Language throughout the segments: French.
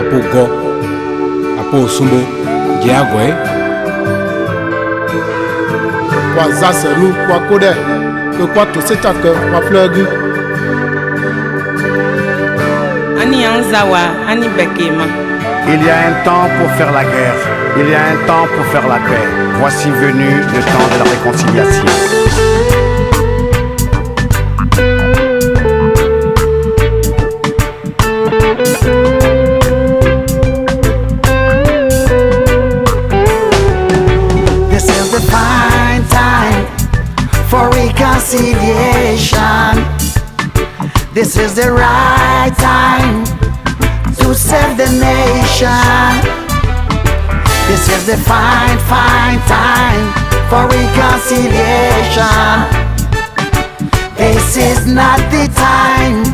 apo apo ani anzawa ani bekema Il y a un temps pour faire la guerre, il y a un temps pour faire la paix. Voici venu le temps de la réconciliation. Reconciliation. This is the right time to save the nation. This is the fine, fine time for reconciliation. This is not the time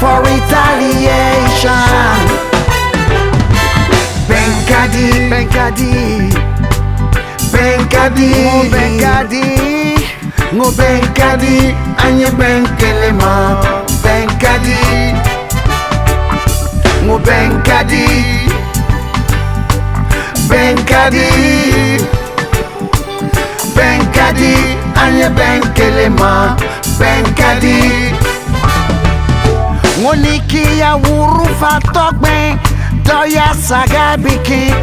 for retaliation. Benkadi, Benkadi. Benkadi, oh, Benkadi, ngo benkadi anye benkelema benkadi ngo benkadi benkadi benkadi anye benkelema benkadi ngo nikiya wurufa tọgbẹ dọya saga bikin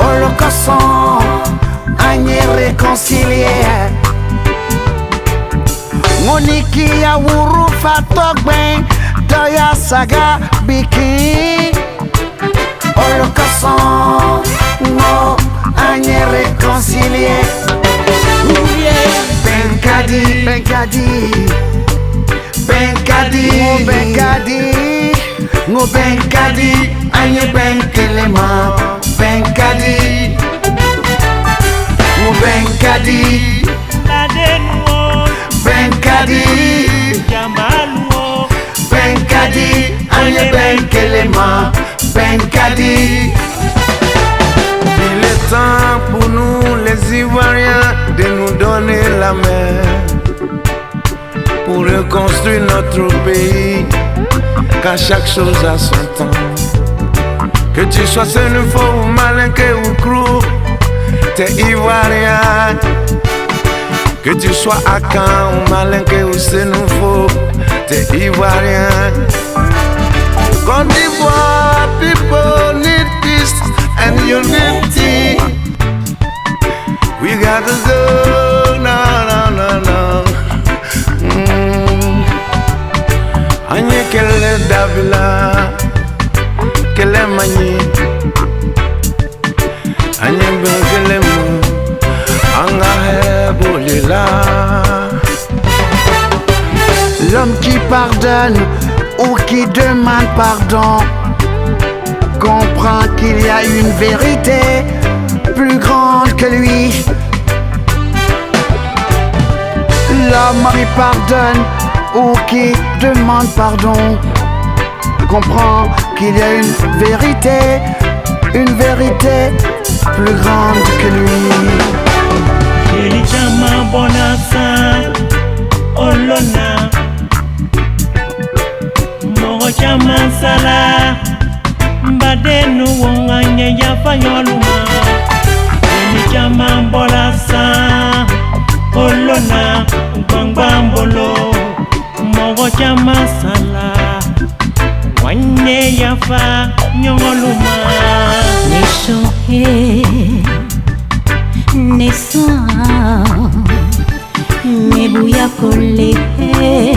orúkọ. réconcilier mo ní kí awúrú fatọ́gbìn dọ́yà sàgá bìkì olùkọ́sán mo àyè réconcilier. Benkadi, Benkadi, Benkadi, mo Benkadi, mo Benkadi, àyè Benkelema, Benkadi. Benkadi, Benkadi, Benkadi, Agnès Benkelema, Benkadi. Il est temps pour nous les Ivoiriens de nous donner la main pour reconstruire notre pays, car chaque chose a son temps. Que tu sois Sénéfo ou Malinké ou Krou, t'es Ivoirien. Que tu sois Akan ou Malinké ou Sénéfo, t'es Ivoirien. Côte d'Ivoire, people need peace and unity. We gotta go, no, no, no, no. Mm. Anye kele Davila, kele Mani. L'homme qui pardonne ou qui demande pardon comprend qu'il y a une vérité plus grande que lui. L'homme qui pardonne ou qui demande pardon comprend qu'il y a une vérité, une vérité plus grande que lui. Olona mansala Badenu wonganye ya fanyoluma Eni chama mbola sa, Olona mkwangwa mbolo. Mogo chama sala, Wanye ya fanyoluma Nishohe Nisa Nebu ya kolehe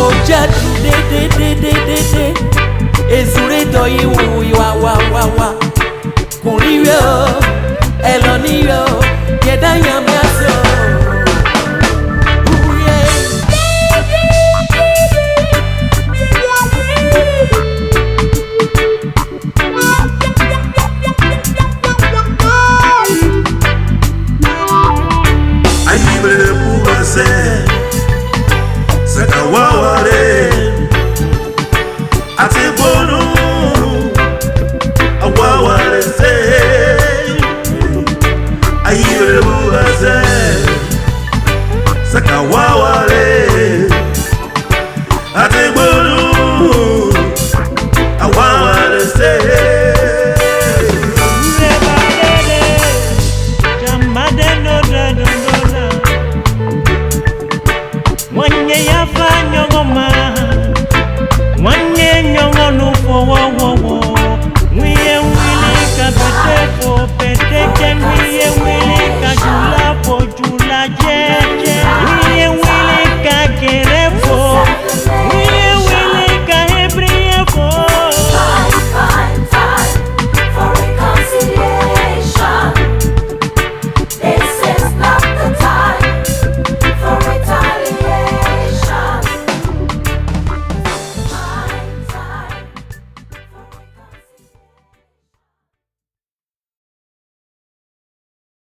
kojatu de ezure dɔ yi wuyi wawawawa kun ri yɔ ɛlɔ ni yɔ yɛda yam. bubaze sakawawale àti gbólú.